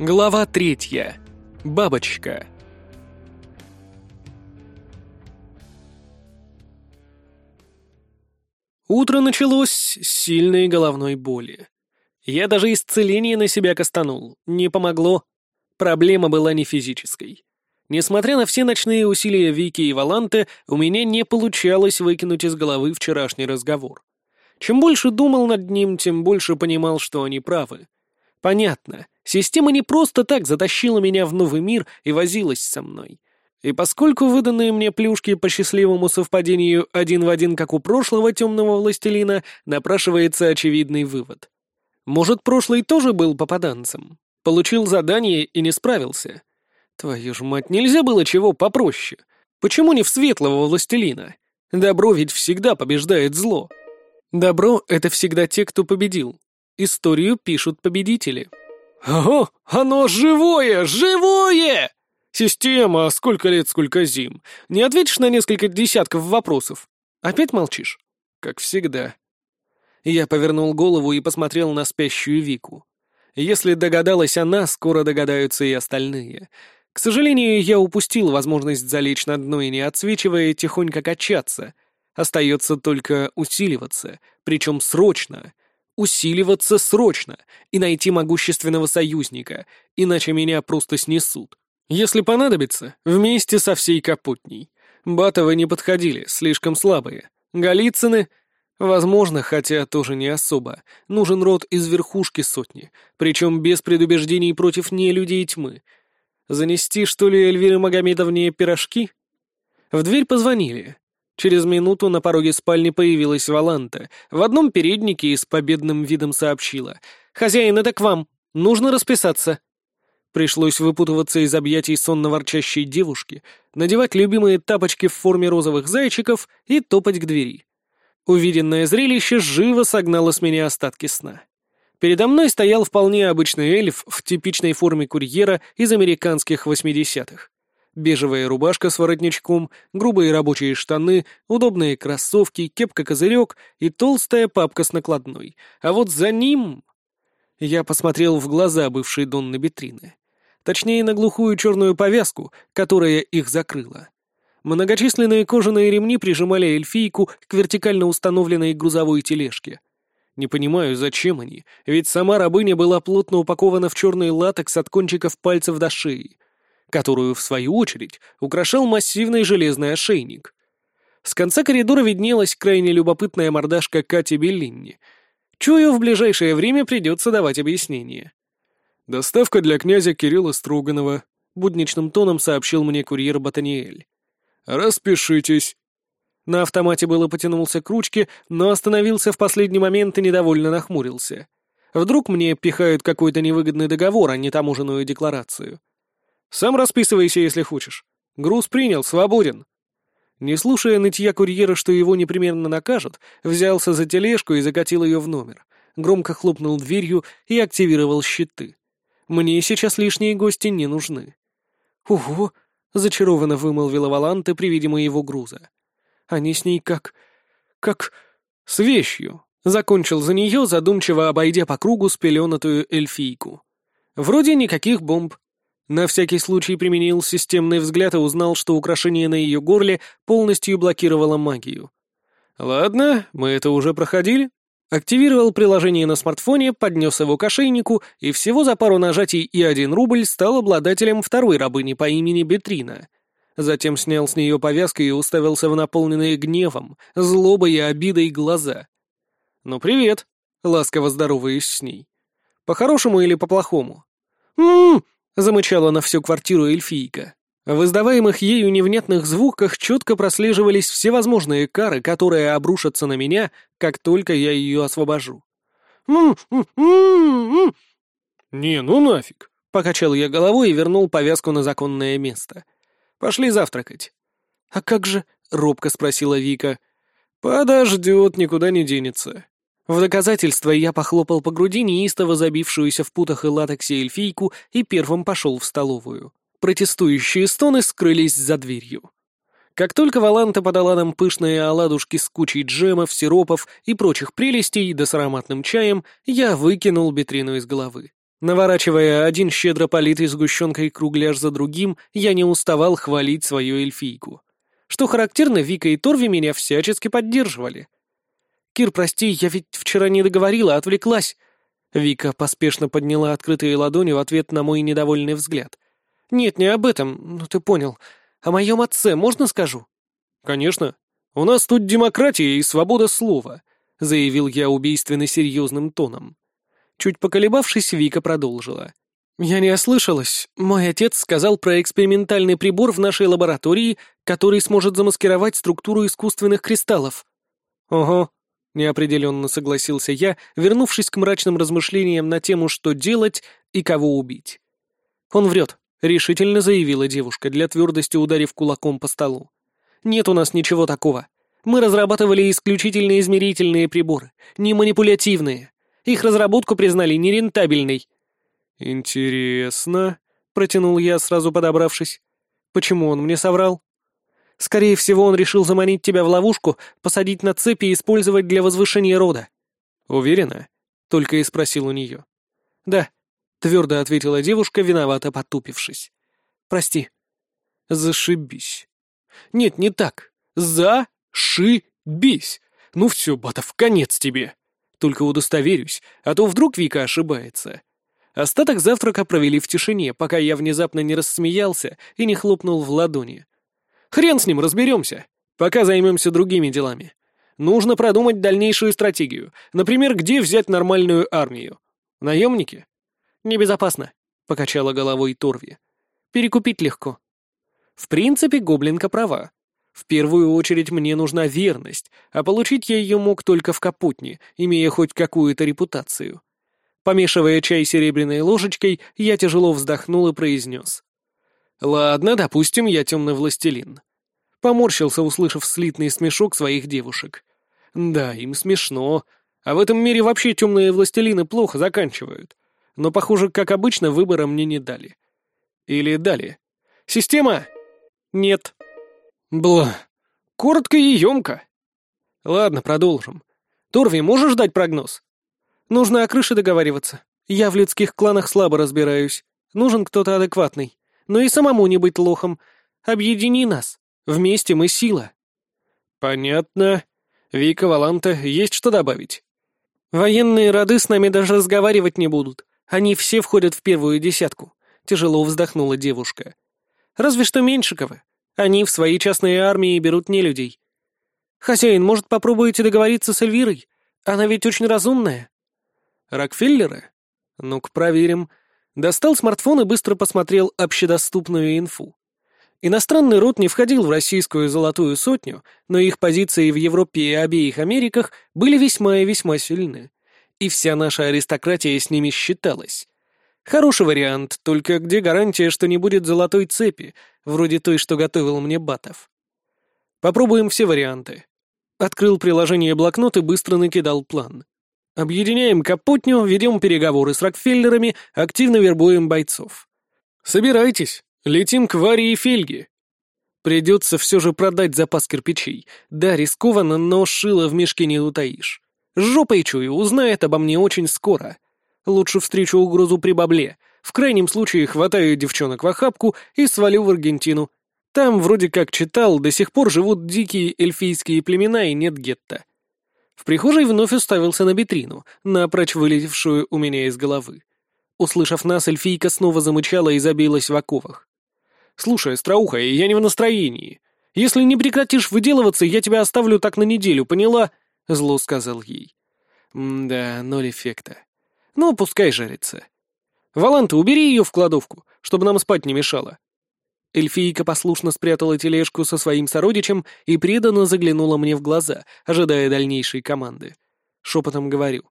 Глава третья. Бабочка. Утро началось с сильной головной боли. Я даже исцеление на себя кастанул. Не помогло. Проблема была не физической. Несмотря на все ночные усилия Вики и Валанте, у меня не получалось выкинуть из головы вчерашний разговор. Чем больше думал над ним, тем больше понимал, что они правы. Понятно, система не просто так затащила меня в новый мир и возилась со мной. И поскольку выданные мне плюшки по счастливому совпадению один в один, как у прошлого темного властелина, напрашивается очевидный вывод. Может, прошлый тоже был попаданцем? Получил задание и не справился? Твою ж мать, нельзя было чего попроще. Почему не в светлого властелина? Добро ведь всегда побеждает зло. Добро — это всегда те, кто победил. Историю пишут победители. Ого, оно живое, живое! Система, сколько лет, сколько зим. Не ответишь на несколько десятков вопросов? Опять молчишь? Как всегда. Я повернул голову и посмотрел на спящую Вику. Если догадалась она, скоро догадаются и остальные. К сожалению, я упустил возможность залечь на дно и, не отсвечивая, тихонько качаться. Остается только усиливаться, причем срочно. Усиливаться срочно и найти могущественного союзника, иначе меня просто снесут. Если понадобится, вместе со всей Капутней. Батовы не подходили, слишком слабые. Голицыны Возможно, хотя тоже не особо. Нужен род из верхушки сотни, причем без предубеждений против нелюдей тьмы. Занести, что ли, Эльвиры Магомедовне пирожки? В дверь позвонили. Через минуту на пороге спальни появилась Валанта. В одном переднике и с победным видом сообщила. «Хозяин, это к вам. Нужно расписаться». Пришлось выпутываться из объятий сонно-ворчащей девушки, надевать любимые тапочки в форме розовых зайчиков и топать к двери. Увиденное зрелище живо согнало с меня остатки сна. Передо мной стоял вполне обычный эльф в типичной форме курьера из американских 80-х. Бежевая рубашка с воротничком, грубые рабочие штаны, удобные кроссовки, кепка-козырек и толстая папка с накладной. А вот за ним... Я посмотрел в глаза бывшей Донны Бетрины. Точнее, на глухую черную повязку, которая их закрыла. Многочисленные кожаные ремни прижимали эльфийку к вертикально установленной грузовой тележке. Не понимаю, зачем они, ведь сама рабыня была плотно упакована в черный латекс от кончиков пальцев до шеи, которую, в свою очередь, украшал массивный железный ошейник. С конца коридора виднелась крайне любопытная мордашка Кати Беллинни. Чую, в ближайшее время придется давать объяснение. «Доставка для князя Кирилла Строганова», — будничным тоном сообщил мне курьер Батаниэль. «Распишитесь». На автомате было потянулся к ручке, но остановился в последний момент и недовольно нахмурился. Вдруг мне пихают какой-то невыгодный договор, а не таможенную декларацию. «Сам расписывайся, если хочешь. Груз принял, свободен». Не слушая нытья курьера, что его непременно накажут, взялся за тележку и закатил ее в номер. Громко хлопнул дверью и активировал щиты. Мне сейчас лишние гости не нужны. «Ого!» — зачарованно вымолвила Валанте при виде моего груза. «Они с ней как... как... с вещью», — закончил за нее, задумчиво обойдя по кругу спеленатую эльфийку. «Вроде никаких бомб». На всякий случай применил системный взгляд и узнал, что украшение на ее горле полностью блокировало магию. «Ладно, мы это уже проходили», Активировал приложение на смартфоне, поднес его к ошейнику, и всего за пару нажатий и один рубль стал обладателем второй рабыни по имени Бетрина. Затем снял с нее повязку и уставился в наполненные гневом, злобой и обидой глаза. «Ну, привет!» — ласково здороваюсь с ней. «По-хорошему или по-плохому?» «М-м-м!» — замычала на всю квартиру эльфийка. В издаваемых ею невнятных звуках четко прослеживались всевозможные кары, которые обрушатся на меня, как только я ее освобожу. «Не, ну нафиг!» — покачал я головой и вернул повязку на законное место. «Пошли завтракать». «А как же?» — робко спросила Вика. «Подождет, никуда не денется». В доказательство я похлопал по груди неистово забившуюся в путах и латексе эльфийку и первым пошел в столовую. Протестующие стоны скрылись за дверью. Как только Валанта подала нам пышные оладушки с кучей джемов, сиропов и прочих прелестей, да с ароматным чаем, я выкинул Бетрину из головы. Наворачивая один щедро политый сгущенкой кругляш за другим, я не уставал хвалить свою эльфийку. Что характерно, Вика и Торви меня всячески поддерживали. «Кир, прости, я ведь вчера не договорила, отвлеклась». Вика поспешно подняла открытые ладони в ответ на мой недовольный взгляд. «Нет, не об этом, ну ты понял. О моем отце можно скажу?» «Конечно. У нас тут демократия и свобода слова», — заявил я убийственно серьезным тоном. Чуть поколебавшись, Вика продолжила. «Я не ослышалась. Мой отец сказал про экспериментальный прибор в нашей лаборатории, который сможет замаскировать структуру искусственных кристаллов». «Ого», — неопределенно согласился я, вернувшись к мрачным размышлениям на тему, что делать и кого убить. «Он врет», — решительно заявила девушка, для твердости ударив кулаком по столу. «Нет у нас ничего такого. Мы разрабатывали исключительно измерительные приборы, не манипулятивные. Их разработку признали нерентабельной». «Интересно», — протянул я, сразу подобравшись. «Почему он мне соврал?» «Скорее всего, он решил заманить тебя в ловушку, посадить на цепи и использовать для возвышения рода». «Уверена?» — только и спросил у нее. «Да», — твердо ответила девушка, виновато потупившись. «Прости». «Зашибись». «Нет, не так. За-ши-бись. Ну все, Батов, конец тебе». Только удостоверюсь, а то вдруг Вика ошибается. Остаток завтрака провели в тишине, пока я внезапно не рассмеялся и не хлопнул в ладони. Хрен с ним, разберемся. Пока займемся другими делами. Нужно продумать дальнейшую стратегию. Например, где взять нормальную армию? Наемники? Небезопасно, — покачала головой Торви. Перекупить легко. В принципе, гоблинка права. В первую очередь мне нужна верность, а получить я ее мог только в Капутне, имея хоть какую-то репутацию. Помешивая чай серебряной ложечкой, я тяжело вздохнул и произнес. «Ладно, допустим, я темный властелин». Поморщился, услышав слитный смешок своих девушек. «Да, им смешно. А в этом мире вообще темные властелины плохо заканчивают. Но, похоже, как обычно, выбора мне не дали. Или дали. Система? Нет. Бла. Коротко и емко. Ладно, продолжим. Торви, можешь дать прогноз? Нужно о крыше договариваться. Я в людских кланах слабо разбираюсь. Нужен кто-то адекватный. Но и самому не быть лохом. Объедини нас. Вместе мы сила. Понятно. Вика, Валанта, есть что добавить? Военные роды с нами даже разговаривать не будут. Они все входят в первую десятку. Тяжело вздохнула девушка. Разве что Меньшиковы. Они в свои частные армии берут не людей. Хозяин, может, попробуете договориться с Эльвирой? Она ведь очень разумная. Рокфеллеры? Ну-ка, проверим. Достал смартфон и быстро посмотрел общедоступную инфу. Иностранный род не входил в российскую золотую сотню, но их позиции в Европе и обеих Америках были весьма и весьма сильны. И вся наша аристократия с ними считалась. Хороший вариант, только где гарантия, что не будет золотой цепи, вроде той, что готовил мне Батов? Попробуем все варианты. Открыл приложение блокнот и быстро накидал план. Объединяем Капутню, ведем переговоры с Рокфеллерами, активно вербуем бойцов. Собирайтесь, летим к Варе и Фельге. Придется все же продать запас кирпичей. Да, рискованно, но шило в мешке не утаишь. Жопой чую, узнает обо мне очень скоро. Лучше встречу угрозу при бабле. В крайнем случае хватаю девчонок в охапку и свалю в Аргентину. Там, вроде как читал, до сих пор живут дикие эльфийские племена и нет гетто. В прихожей вновь уставился на витрину, напрочь вылетевшую у меня из головы. Услышав нас, эльфийка снова замычала и забилась в оковах. «Слушай, Страуха, я не в настроении. Если не прекратишь выделываться, я тебя оставлю так на неделю, поняла?» — зло сказал ей. «Да, ноль эффекта. Ну, пускай жарится. Валанта, убери ее в кладовку, чтобы нам спать не мешало. Эльфийка послушно спрятала тележку со своим сородичем и преданно заглянула мне в глаза, ожидая дальнейшей команды. Шепотом говорю.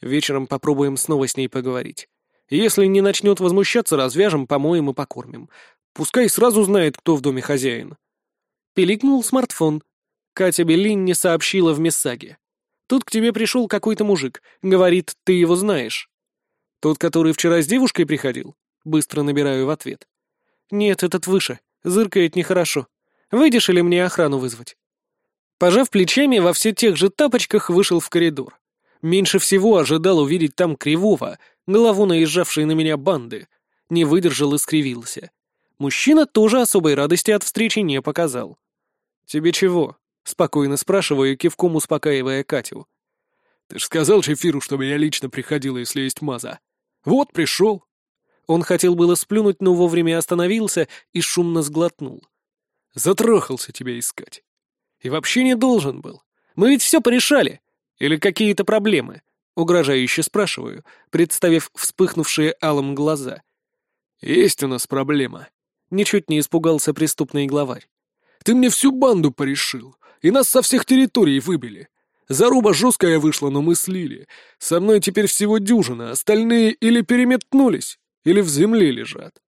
Вечером попробуем снова с ней поговорить. Если не начнет возмущаться, развяжем, помоем и покормим. Пускай сразу знает, кто в доме хозяин. Пиликнул смартфон. Катя Беллин сообщила в Мессаге. Тут к тебе пришел какой-то мужик. Говорит, ты его знаешь. Тот, который вчера с девушкой приходил? Быстро набираю в ответ. Нет, этот выше. Зыркает нехорошо. Выйдешь или мне охрану вызвать? Пожав плечами, во все тех же тапочках вышел в коридор. Меньше всего ожидал увидеть там Кривого, голову наезжавшей на меня банды, не выдержал и скривился. Мужчина тоже особой радости от встречи не показал. «Тебе чего?» — спокойно спрашиваю, кивком успокаивая Катю. «Ты ж сказал Шефиру, что меня лично приходило, если есть маза. Вот, пришел». Он хотел было сплюнуть, но вовремя остановился и шумно сглотнул. «Затрахался тебя искать. И вообще не должен был. Мы ведь все порешали. Или какие-то проблемы?» Угрожающе спрашиваю, представив вспыхнувшие алым глаза. «Есть у нас проблема», — ничуть не испугался преступный главарь. «Ты мне всю банду порешил, и нас со всех территорий выбили. Заруба жесткая вышла, но мы слили. Со мной теперь всего дюжина, остальные или переметнулись, или в земле лежат».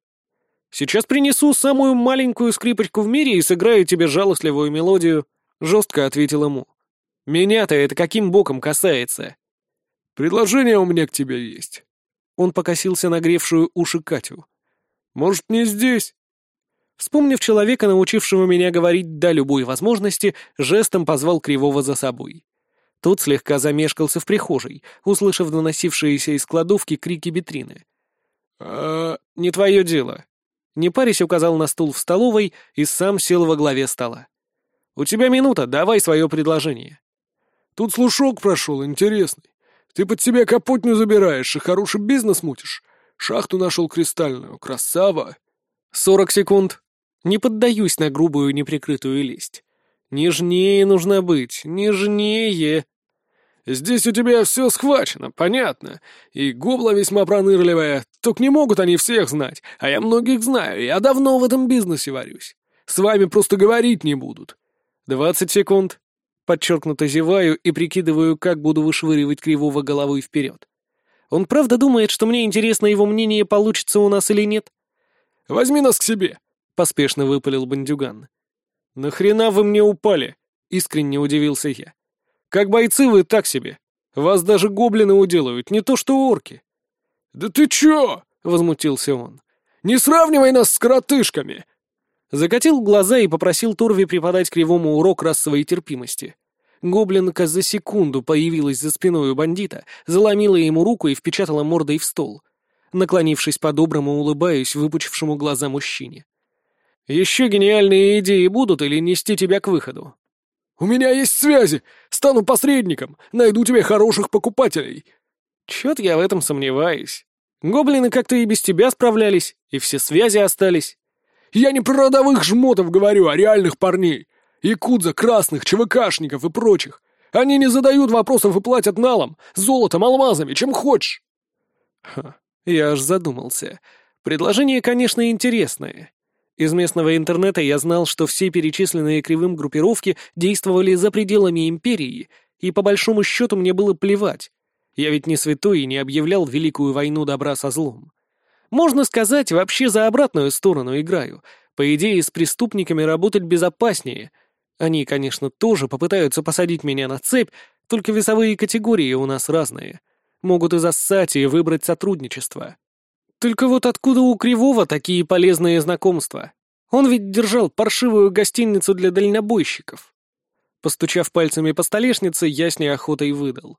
«Сейчас принесу самую маленькую скрипочку в мире и сыграю тебе жалостливую мелодию», — жестко ответил ему. «Меня-то это каким боком касается?» «Предложение у меня к тебе есть». Он покосился на гревшую уши Катю. «Может, не здесь?» Вспомнив человека, научившего меня говорить «да» любой возможности, жестом позвал Кривого за собой. Тот слегка замешкался в прихожей, услышав доносившиеся из кладовки крики Бетрины. «А...» «Не твое дело». Не парясь указал на стул в столовой и сам сел во главе стола. «У тебя минута, давай свое предложение». «Тут слушок прошел, интересный. Ты под себя капотню забираешь и хороший бизнес мутишь. Шахту нашел кристальную, красава!» «Сорок секунд. Не поддаюсь на грубую неприкрытую лесть. Нежнее нужно быть, нежнее!» «Здесь у тебя все схвачено, понятно. И гобла весьма пронырливая. Только не могут они всех знать, а я многих знаю, я давно в этом бизнесе варюсь. С вами просто говорить не будут». «Двадцать секунд. Подчеркнуто зеваю и прикидываю, как буду вышвыривать кривого головой вперед. Он правда думает, что мне интересно его мнение, получится у нас или нет? «Возьми нас к себе», — поспешно выпалил бандюган. «Нахрена вы мне упали?» — искренне удивился я. «Как бойцы вы так себе. Вас даже гоблины уделают, не то что орки». «Да ты чё?» — возмутился он. «Не сравнивай нас с коротышками!» Закатил глаза и попросил Торви преподать кривому урок расовой терпимости. Гоблинка за секунду появилась за спиной у бандита, заломила ему руку и впечатала мордой в стол. Наклонившись по-доброму, улыбаюсь выпучившему глаза мужчине. «Еще гениальные идеи будут или нести тебя к выходу?» «У меня есть связи! Стану посредником! Найду тебе хороших покупателей!» «Чет я в этом сомневаюсь. Гоблины как-то и без тебя справлялись, и все связи остались». «Я не про родовых жмотов говорю, а реальных парней. Якудза, красных, ЧВКшников и прочих. Они не задают вопросов и платят налом, золотом, алмазами, чем хочешь. Ха, я аж задумался. Предложение, конечно, интересное. Из местного интернета я знал, что все перечисленные кривым группировки действовали за пределами империи, и по большому счету мне было плевать. Я ведь не святой и не объявлял великую войну добра со злом. Можно сказать, вообще за обратную сторону играю. По идее, с преступниками работать безопаснее — они, конечно, тоже попытаются посадить меня на цепь, только весовые категории у нас разные. Могут и зассать, и выбрать сотрудничество. Только вот откуда у Кривого такие полезные знакомства? Он ведь держал паршивую гостиницу для дальнобойщиков. Постучав пальцами по столешнице, я с неохотой выдал.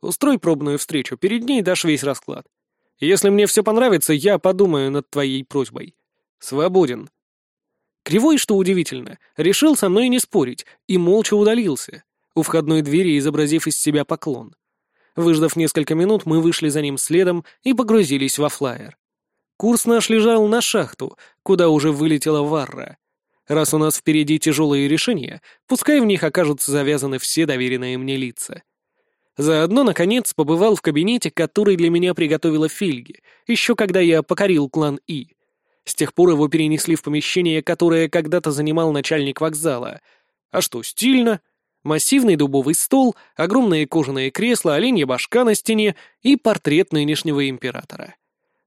Устрой пробную встречу, перед ней дашь весь расклад. Если мне все понравится, я подумаю над твоей просьбой. Свободен. Кривой, что удивительно, решил со мной не спорить и молча удалился, у входной двери изобразив из себя поклон. Выждав несколько минут, мы вышли за ним следом и погрузились во флайер. Курс наш лежал на шахту, куда уже вылетела Варра. Раз у нас впереди тяжелые решения, пускай в них окажутся завязаны все доверенные мне лица. Заодно, наконец, побывал в кабинете, который для меня приготовила Фильги, еще когда я покорил клан И. С тех пор его перенесли в помещение, которое когда-то занимал начальник вокзала. А что, стильно? Массивный дубовый стол, огромные кожаные кресла, оленья башка на стене и портрет нынешнего императора.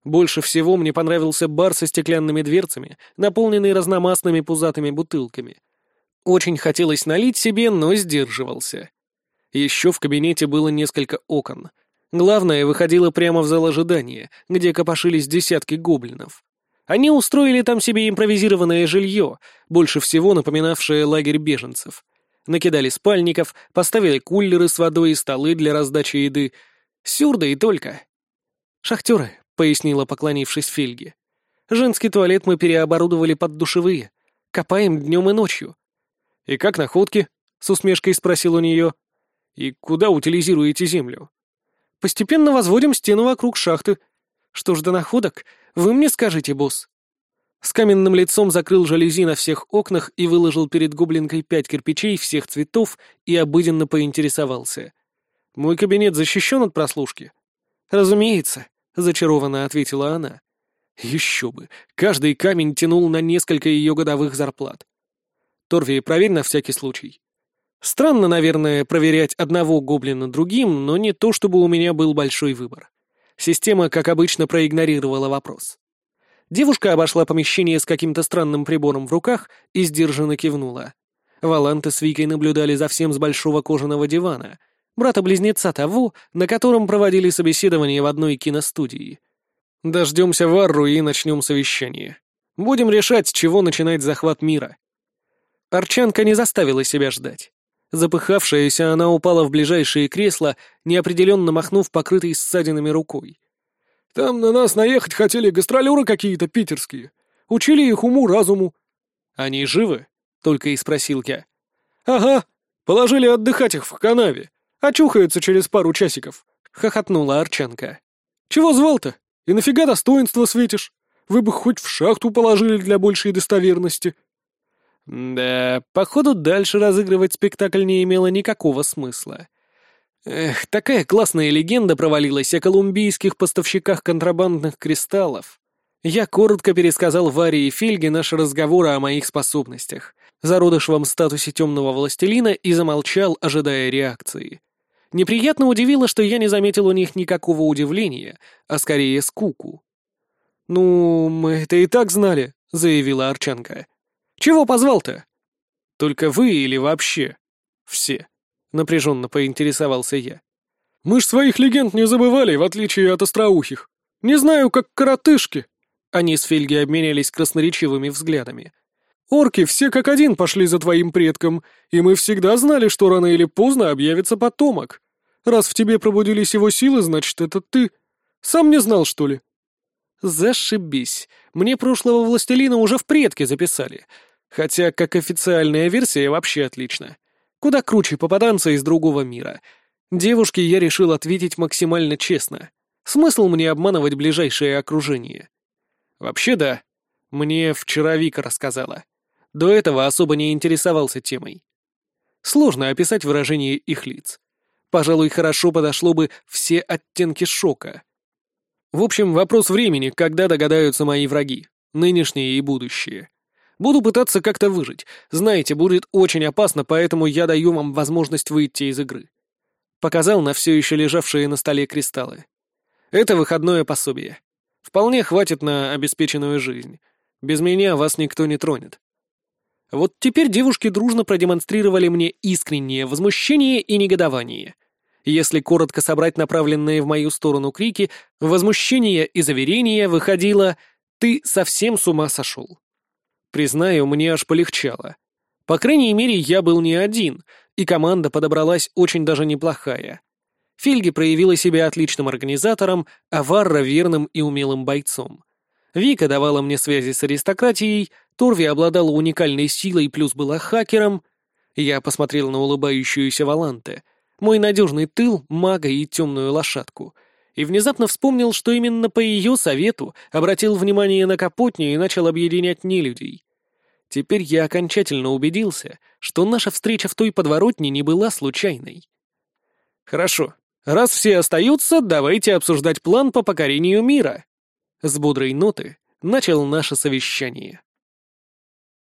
Больше всего мне понравился бар со стеклянными дверцами, наполненный разномастными пузатыми бутылками. Очень хотелось налить себе, но сдерживался. Еще в кабинете было несколько окон. Главное выходило прямо в зал ожидания, где копошились десятки гоблинов. Они устроили там себе импровизированное жилье, больше всего напоминавшее лагерь беженцев. Накидали спальников, поставили кулеры с водой и столы для раздачи еды. Сюрда и только. «Шахтеры», — пояснила, поклонившись Фельге. «Женский туалет мы переоборудовали под душевые. Копаем днем и ночью». «И как находки?» — с усмешкой спросил у нее. «И куда утилизируете землю?» «Постепенно возводим стену вокруг шахты. Что ж до находок, вы мне скажите, босс». С каменным лицом закрыл жалюзи на всех окнах и выложил перед гоблинкой пять кирпичей всех цветов и обыденно поинтересовался. «Мой кабинет защищен от прослушки?» «Разумеется», — зачарованно ответила она. Еще бы, каждый камень тянул на несколько ее годовых зарплат. Торви, проверь на всякий случай. Странно, наверное, проверять одного гоблина другим, но не то, чтобы у меня был большой выбор. Система, как обычно, проигнорировала вопрос. Девушка обошла помещение с каким-то странным прибором в руках и сдержанно кивнула. Валанты с Викой наблюдали за всем с большого кожаного дивана, брата-близнеца того, на котором проводили собеседование в одной киностудии. Дождемся Варру и начнем совещание. Будем решать, с чего начинать захват мира. Арчанка не заставила себя ждать. Запыхавшаяся, она упала в ближайшее кресло, неопределенно махнув покрытой ссадинами рукой. «Там на нас наехать хотели гастролеры какие-то питерские. Учили их уму-разуму». «Они живы?» — только и спросил я. «Ага, положили отдыхать их в канаве. Очухаются через пару часиков», — хохотнула Арчанка. «Чего звал-то? И нафига достоинство светишь? Вы бы хоть в шахту положили для большей достоверности». Да, походу, дальше разыгрывать спектакль не имело никакого смысла. Эх, такая классная легенда провалилась о колумбийских поставщиках контрабандных кристаллов. Я коротко пересказал Варе и Фельге наши разговоры о моих способностях, зародышевом статусе темного властелина и замолчал, ожидая реакции. Неприятно удивило, что я не заметил у них никакого удивления, а скорее скуку. «Ну, мы это и так знали», — заявила Арчанка. Чего позвал-то?» «Только вы или вообще?» «Все», — напряженно поинтересовался я. «Мы ж своих легенд не забывали, в отличие от остроухих. Не знаю, как коротышки». Они с Фельги обменялись красноречивыми взглядами. «Орки все как один пошли за твоим предком, и мы всегда знали, что рано или поздно объявится потомок. Раз в тебе пробудились его силы, значит, это ты. Сам не знал, что ли?» «Зашибись. Мне прошлого властелина уже в предки записали. Хотя, как официальная версия, вообще отлично. Куда круче попаданца из другого мира. Девушке я решил ответить максимально честно. Смысл мне обманывать ближайшее окружение? Вообще да. Мне вчера Вика рассказала. До этого особо не интересовался темой. Сложно описать выражение их лиц. Пожалуй, хорошо подошло бы все оттенки шока. В общем, вопрос времени, когда догадаются мои враги, нынешние и будущие. Буду пытаться как-то выжить. Знаете, будет очень опасно, поэтому я даю вам возможность выйти из игры. Показал на все еще лежавшие на столе кристаллы. Это выходное пособие. Вполне хватит на обеспеченную жизнь. Без меня вас никто не тронет. Вот теперь девушки дружно продемонстрировали мне искреннее возмущение и негодование. Если коротко собрать направленные в мою сторону крики, возмущение и заверение выходило «ты совсем с ума сошел». Признаю, мне аж полегчало. По крайней мере, я был не один, и команда подобралась очень даже неплохая. Фильги проявила себя отличным организатором, а Варра — верным и умелым бойцом. Вика давала мне связи с аристократией, Торви обладала уникальной силой плюс была хакером. Я посмотрел на улыбающуюся Валанте, мой надежный тыл, мага и темную лошадку, и внезапно вспомнил, что именно по ее совету обратил внимание на Капотню и начал объединять нелюдей. Теперь я окончательно убедился, что наша встреча в той подворотне не была случайной. Хорошо, раз все остаются, давайте обсуждать план по покорению мира. С бодрой ноты начал наше совещание.